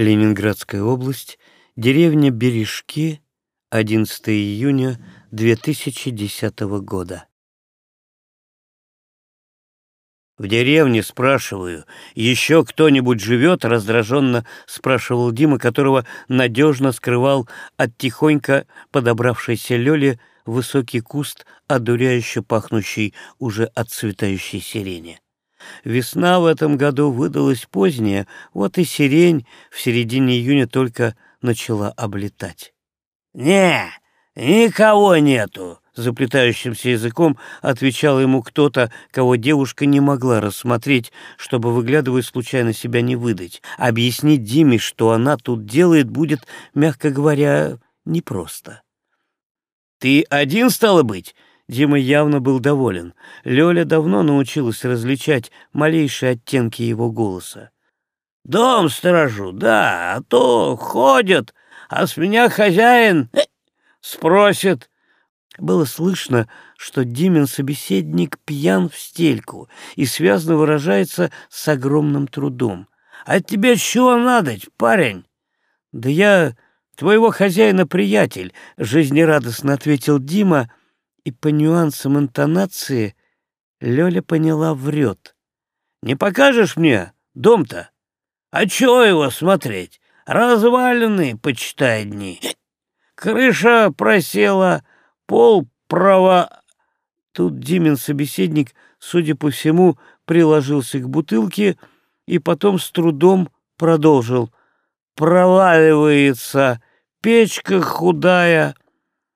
Ленинградская область, деревня Бережки, 11 июня 2010 года. «В деревне, спрашиваю, еще кто-нибудь живет?» — раздраженно спрашивал Дима, которого надежно скрывал от тихонько подобравшейся Лёли высокий куст, одуряюще пахнущий уже отцветающей сирени. Весна в этом году выдалась поздняя, вот и сирень в середине июня только начала облетать. «Не, никого нету», — заплетающимся языком отвечал ему кто-то, кого девушка не могла рассмотреть, чтобы, выглядывая, случайно себя не выдать. Объяснить Диме, что она тут делает, будет, мягко говоря, непросто. «Ты один, стало быть?» Дима явно был доволен. Лёля давно научилась различать малейшие оттенки его голоса. «Дом сторожу, да, а то ходят, а с меня хозяин э, спросит». Было слышно, что Димин собеседник пьян в стельку и связно выражается с огромным трудом. «А тебе чего надо, парень?» «Да я твоего хозяина приятель», — жизнерадостно ответил Дима, — и по нюансам интонации Лёля поняла врет. «Не покажешь мне дом-то? А чего его смотреть? Разваленный, почитай дни. Крыша просела, пол права...» Тут Димин собеседник, судя по всему, приложился к бутылке и потом с трудом продолжил. «Проваливается, печка худая.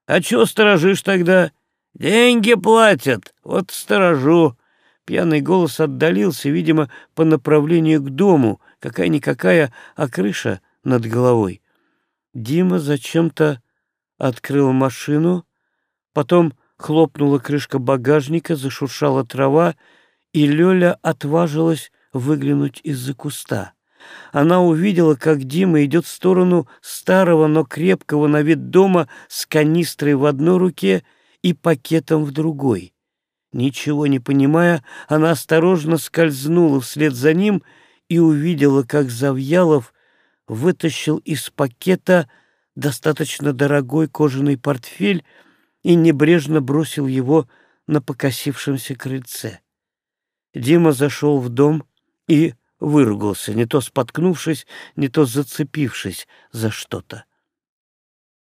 А чего сторожишь тогда?» Деньги платят, вот сторожу. Пьяный голос отдалился, видимо, по направлению к дому, какая-никакая, а крыша над головой. Дима зачем-то открыл машину, потом хлопнула крышка багажника, зашуршала трава, и Лёля отважилась выглянуть из-за куста. Она увидела, как Дима идет в сторону старого, но крепкого на вид дома с канистрой в одной руке и пакетом в другой. Ничего не понимая, она осторожно скользнула вслед за ним и увидела, как Завьялов вытащил из пакета достаточно дорогой кожаный портфель и небрежно бросил его на покосившемся крыльце. Дима зашел в дом и выругался, не то споткнувшись, не то зацепившись за что-то.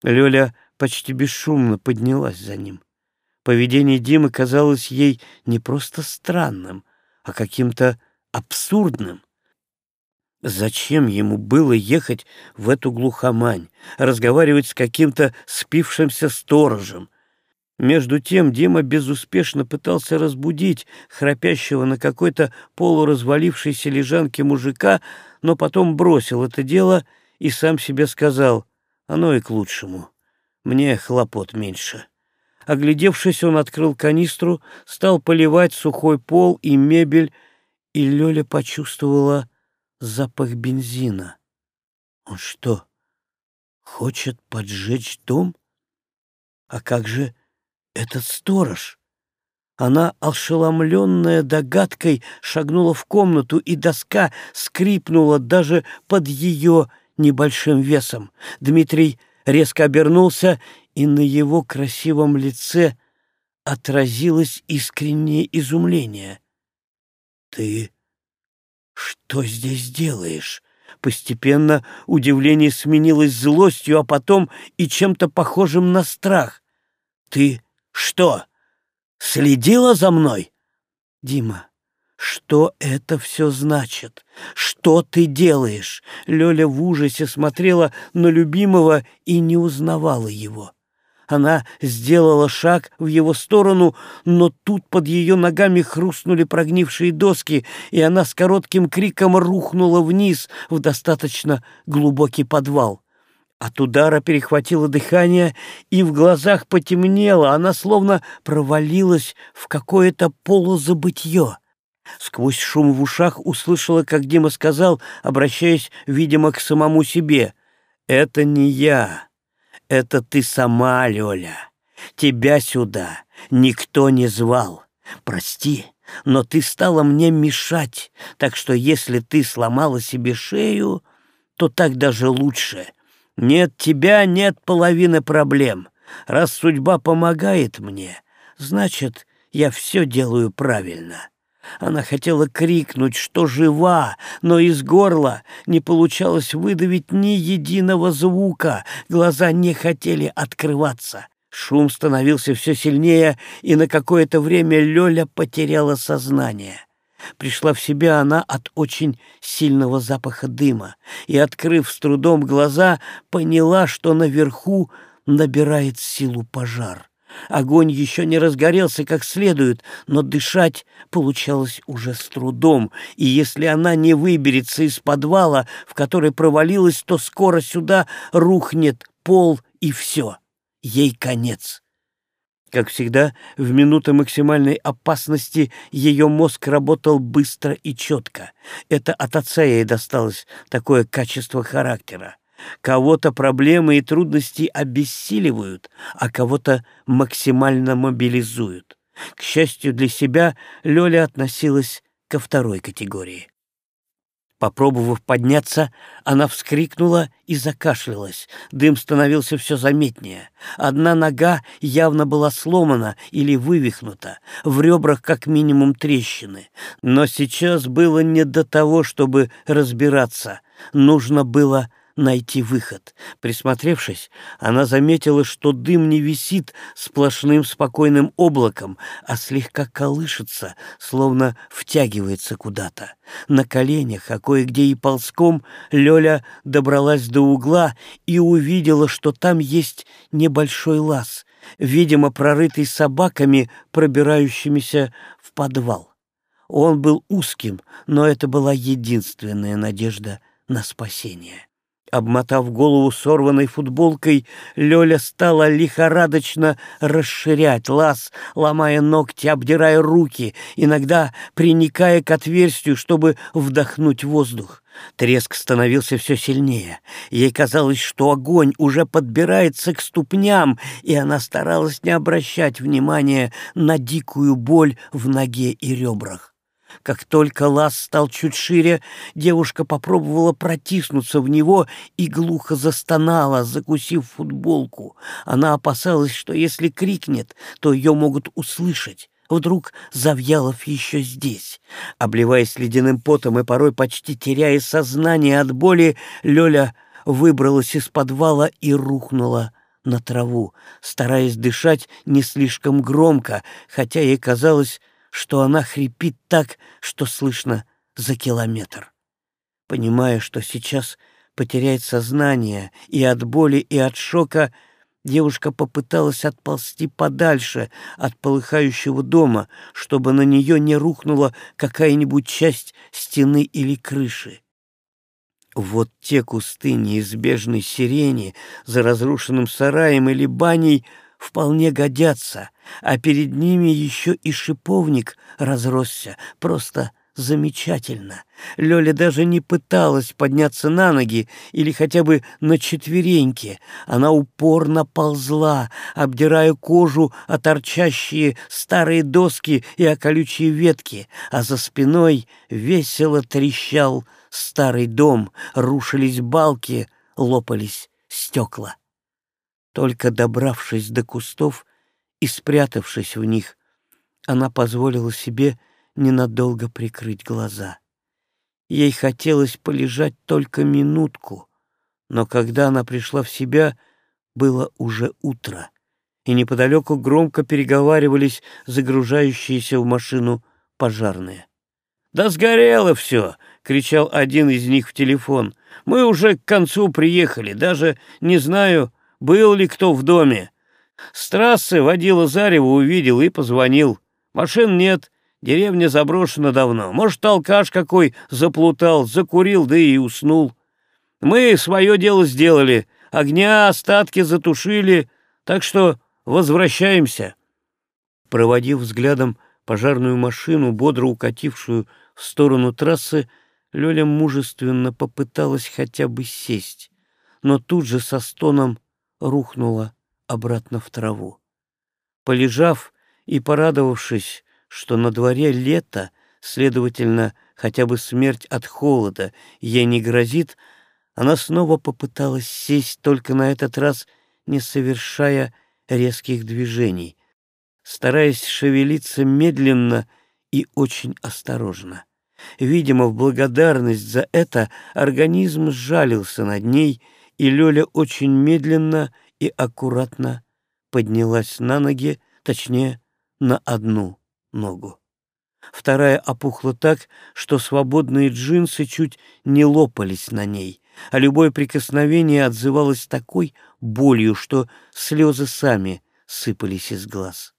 Лёля почти бесшумно поднялась за ним. Поведение Димы казалось ей не просто странным, а каким-то абсурдным. Зачем ему было ехать в эту глухомань, разговаривать с каким-то спившимся сторожем? Между тем Дима безуспешно пытался разбудить храпящего на какой-то полуразвалившейся лежанке мужика, но потом бросил это дело и сам себе сказал, оно и к лучшему. Мне хлопот меньше. Оглядевшись, он открыл канистру, стал поливать сухой пол и мебель, и Лёля почувствовала запах бензина. Он что, хочет поджечь дом? А как же этот сторож? Она, ошеломленная догадкой, шагнула в комнату, и доска скрипнула даже под ее небольшим весом. Дмитрий резко обернулся, и на его красивом лице отразилось искреннее изумление. «Ты что здесь делаешь?» Постепенно удивление сменилось злостью, а потом и чем-то похожим на страх. «Ты что, следила за мной?» «Дима, что это все значит? Что ты делаешь? Лёля в ужасе смотрела на любимого и не узнавала его. Она сделала шаг в его сторону, но тут под ее ногами хрустнули прогнившие доски, и она с коротким криком рухнула вниз в достаточно глубокий подвал. От удара перехватило дыхание, и в глазах потемнело, она словно провалилась в какое-то полузабытье. Сквозь шум в ушах услышала, как Дима сказал, обращаясь, видимо, к самому себе. «Это не я. Это ты сама, Лёля. Тебя сюда никто не звал. Прости, но ты стала мне мешать, так что если ты сломала себе шею, то так даже лучше. Нет тебя, нет половины проблем. Раз судьба помогает мне, значит, я все делаю правильно». Она хотела крикнуть, что жива, но из горла не получалось выдавить ни единого звука, глаза не хотели открываться. Шум становился все сильнее, и на какое-то время Лёля потеряла сознание. Пришла в себя она от очень сильного запаха дыма и, открыв с трудом глаза, поняла, что наверху набирает силу пожар. Огонь еще не разгорелся как следует, но дышать получалось уже с трудом, и если она не выберется из подвала, в который провалилась, то скоро сюда рухнет пол и все. Ей конец. Как всегда, в минуты максимальной опасности ее мозг работал быстро и четко. Это от отца ей досталось такое качество характера. Кого-то проблемы и трудности обессиливают, а кого-то максимально мобилизуют. К счастью для себя, Лёля относилась ко второй категории. Попробовав подняться, она вскрикнула и закашлялась. Дым становился все заметнее. Одна нога явно была сломана или вывихнута, в ребрах как минимум трещины. Но сейчас было не до того, чтобы разбираться. Нужно было найти выход. Присмотревшись, она заметила, что дым не висит сплошным спокойным облаком, а слегка колышется, словно втягивается куда-то. На коленях, а кое-где и ползком, Лёля добралась до угла и увидела, что там есть небольшой лаз, видимо, прорытый собаками, пробирающимися в подвал. Он был узким, но это была единственная надежда на спасение. Обмотав голову сорванной футболкой, Лёля стала лихорадочно расширять лаз, ломая ногти, обдирая руки, иногда приникая к отверстию, чтобы вдохнуть воздух. Треск становился все сильнее. Ей казалось, что огонь уже подбирается к ступням, и она старалась не обращать внимания на дикую боль в ноге и ребрах. Как только лаз стал чуть шире, девушка попробовала протиснуться в него и глухо застонала, закусив футболку. Она опасалась, что если крикнет, то ее могут услышать. Вдруг Завьялов еще здесь. Обливаясь ледяным потом и порой почти теряя сознание от боли, Лёля выбралась из подвала и рухнула на траву, стараясь дышать не слишком громко, хотя ей казалось, что она хрипит так, что слышно за километр. Понимая, что сейчас потеряет сознание и от боли, и от шока, девушка попыталась отползти подальше от полыхающего дома, чтобы на нее не рухнула какая-нибудь часть стены или крыши. Вот те кусты неизбежной сирени за разрушенным сараем или баней — вполне годятся, а перед ними еще и шиповник разросся, просто замечательно. Лёля даже не пыталась подняться на ноги или хотя бы на четвереньки. Она упорно ползла, обдирая кожу о торчащие старые доски и о колючие ветки, а за спиной весело трещал старый дом, рушились балки, лопались стекла. Только добравшись до кустов и спрятавшись в них, она позволила себе ненадолго прикрыть глаза. Ей хотелось полежать только минутку, но когда она пришла в себя, было уже утро, и неподалеку громко переговаривались загружающиеся в машину пожарные. «Да сгорело все!» — кричал один из них в телефон. «Мы уже к концу приехали, даже не знаю, был ли кто в доме. С трассы водила Зарева увидел и позвонил. Машин нет, деревня заброшена давно. Может, алкаш какой заплутал, закурил, да и уснул. Мы свое дело сделали, огня, остатки затушили, так что возвращаемся. Проводив взглядом пожарную машину, бодро укатившую в сторону трассы, Лёля мужественно попыталась хотя бы сесть, но тут же со стоном рухнула обратно в траву. Полежав и порадовавшись, что на дворе лето, следовательно, хотя бы смерть от холода ей не грозит, Она снова попыталась сесть, только на этот раз не совершая резких движений, стараясь шевелиться медленно и очень осторожно. Видимо, в благодарность за это организм сжалился над ней, и Лёля очень медленно и аккуратно поднялась на ноги, точнее, на одну ногу. Вторая опухла так, что свободные джинсы чуть не лопались на ней, а любое прикосновение отзывалось такой болью, что слезы сами сыпались из глаз.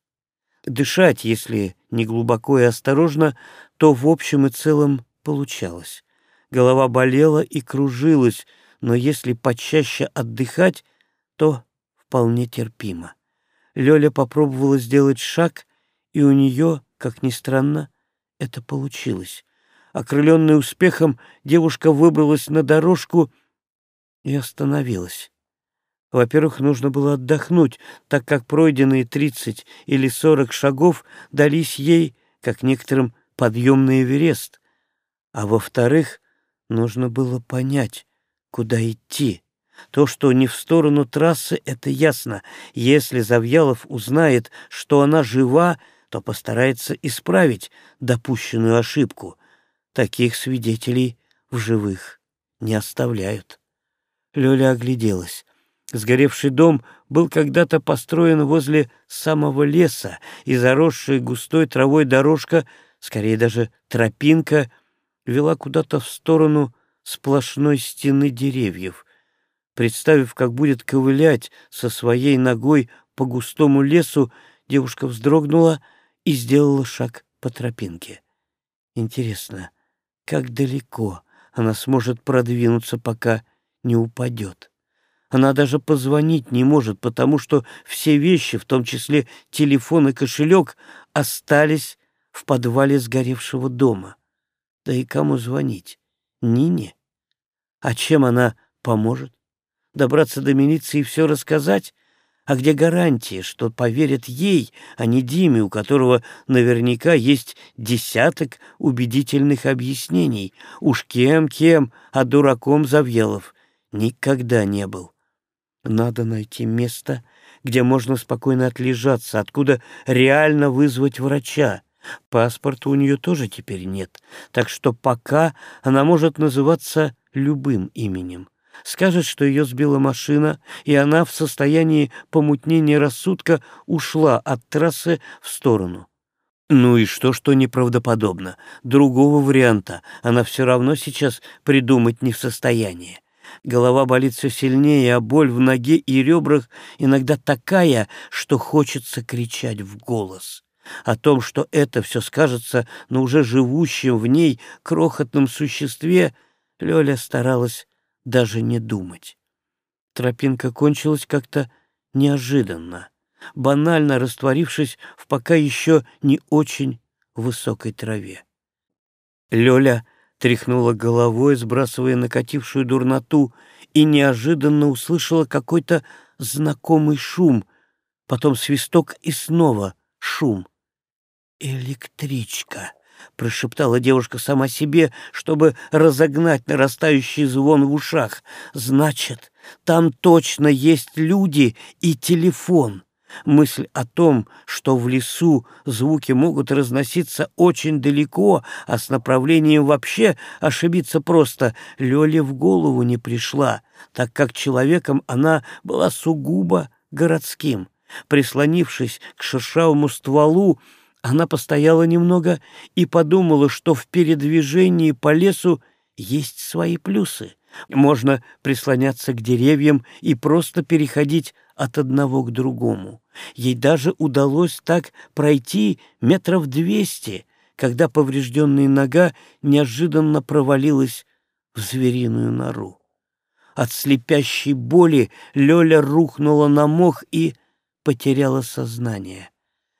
Дышать, если не глубоко и осторожно, то в общем и целом получалось. Голова болела и кружилась, но если почаще отдыхать, то вполне терпимо. Лёля попробовала сделать шаг, и у нее, как ни странно, это получилось. Окрыленная успехом, девушка выбралась на дорожку и остановилась. Во-первых, нужно было отдохнуть, так как пройденные тридцать или сорок шагов дались ей, как некоторым, подъемный Эверест. А во-вторых, нужно было понять, куда идти. То, что не в сторону трассы, это ясно. Если Завьялов узнает, что она жива, то постарается исправить допущенную ошибку. Таких свидетелей в живых не оставляют. Лёля огляделась. Сгоревший дом был когда-то построен возле самого леса, и заросшая густой травой дорожка, скорее даже тропинка, вела куда-то в сторону сплошной стены деревьев. Представив, как будет ковылять со своей ногой по густому лесу, девушка вздрогнула и сделала шаг по тропинке. Интересно, как далеко она сможет продвинуться, пока не упадет? Она даже позвонить не может, потому что все вещи, в том числе телефон и кошелек, остались в подвале сгоревшего дома. Да и кому звонить? Нине? А чем она поможет? Добраться до милиции и все рассказать? А где гарантия, что поверят ей, а не Диме, у которого наверняка есть десяток убедительных объяснений? Уж кем-кем, а дураком Завьелов никогда не был. Надо найти место, где можно спокойно отлежаться, откуда реально вызвать врача. Паспорта у нее тоже теперь нет, так что пока она может называться любым именем. Скажет, что ее сбила машина, и она в состоянии помутнения рассудка ушла от трассы в сторону. Ну и что, что неправдоподобно? Другого варианта она все равно сейчас придумать не в состоянии. Голова болит все сильнее, а боль в ноге и ребрах иногда такая, что хочется кричать в голос. О том, что это все скажется на уже живущем в ней крохотном существе, Лёля старалась даже не думать. Тропинка кончилась как-то неожиданно, банально растворившись в пока еще не очень высокой траве. Лёля тряхнула головой, сбрасывая накатившую дурноту, и неожиданно услышала какой-то знакомый шум, потом свисток и снова шум. «Электричка!» — прошептала девушка сама себе, чтобы разогнать нарастающий звон в ушах. «Значит, там точно есть люди и телефон!» Мысль о том, что в лесу звуки могут разноситься очень далеко, а с направлением вообще ошибиться просто, Лёле в голову не пришла, так как человеком она была сугубо городским. Прислонившись к шершавому стволу, она постояла немного и подумала, что в передвижении по лесу есть свои плюсы. Можно прислоняться к деревьям и просто переходить от одного к другому. Ей даже удалось так пройти метров двести, когда поврежденная нога неожиданно провалилась в звериную нору. От слепящей боли Лёля рухнула на мох и потеряла сознание.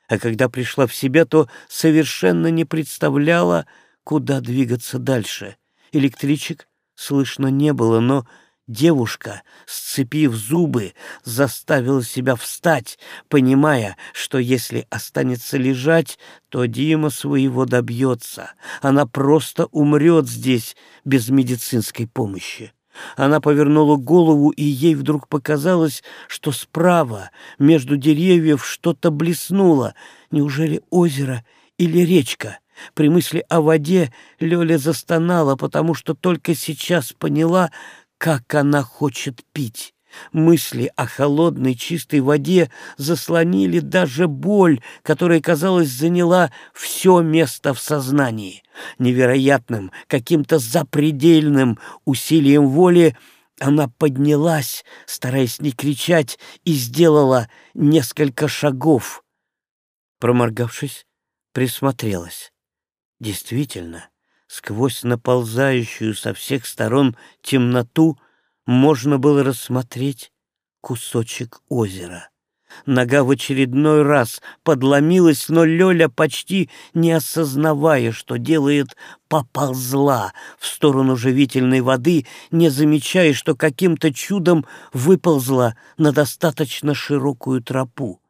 А когда пришла в себя, то совершенно не представляла, куда двигаться дальше. Электричек слышно не было, но девушка, сцепив зубы, заставила себя встать, понимая, что если останется лежать, то Дима своего добьется. Она просто умрет здесь без медицинской помощи. Она повернула голову, и ей вдруг показалось, что справа, между деревьев, что-то блеснуло. Неужели озеро или речка? При мысли о воде Лёля застонала, потому что только сейчас поняла, как она хочет пить. Мысли о холодной чистой воде заслонили даже боль, которая, казалось, заняла все место в сознании. Невероятным, каким-то запредельным усилием воли она поднялась, стараясь не кричать, и сделала несколько шагов. Проморгавшись, присмотрелась. Действительно, сквозь наползающую со всех сторон темноту можно было рассмотреть кусочек озера. Нога в очередной раз подломилась, но Лёля, почти не осознавая, что делает, поползла в сторону живительной воды, не замечая, что каким-то чудом выползла на достаточно широкую тропу.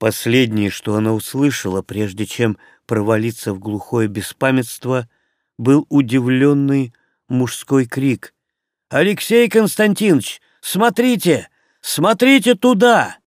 Последнее, что она услышала, прежде чем провалиться в глухое беспамятство, был удивленный мужской крик. «Алексей Константинович, смотрите! Смотрите туда!»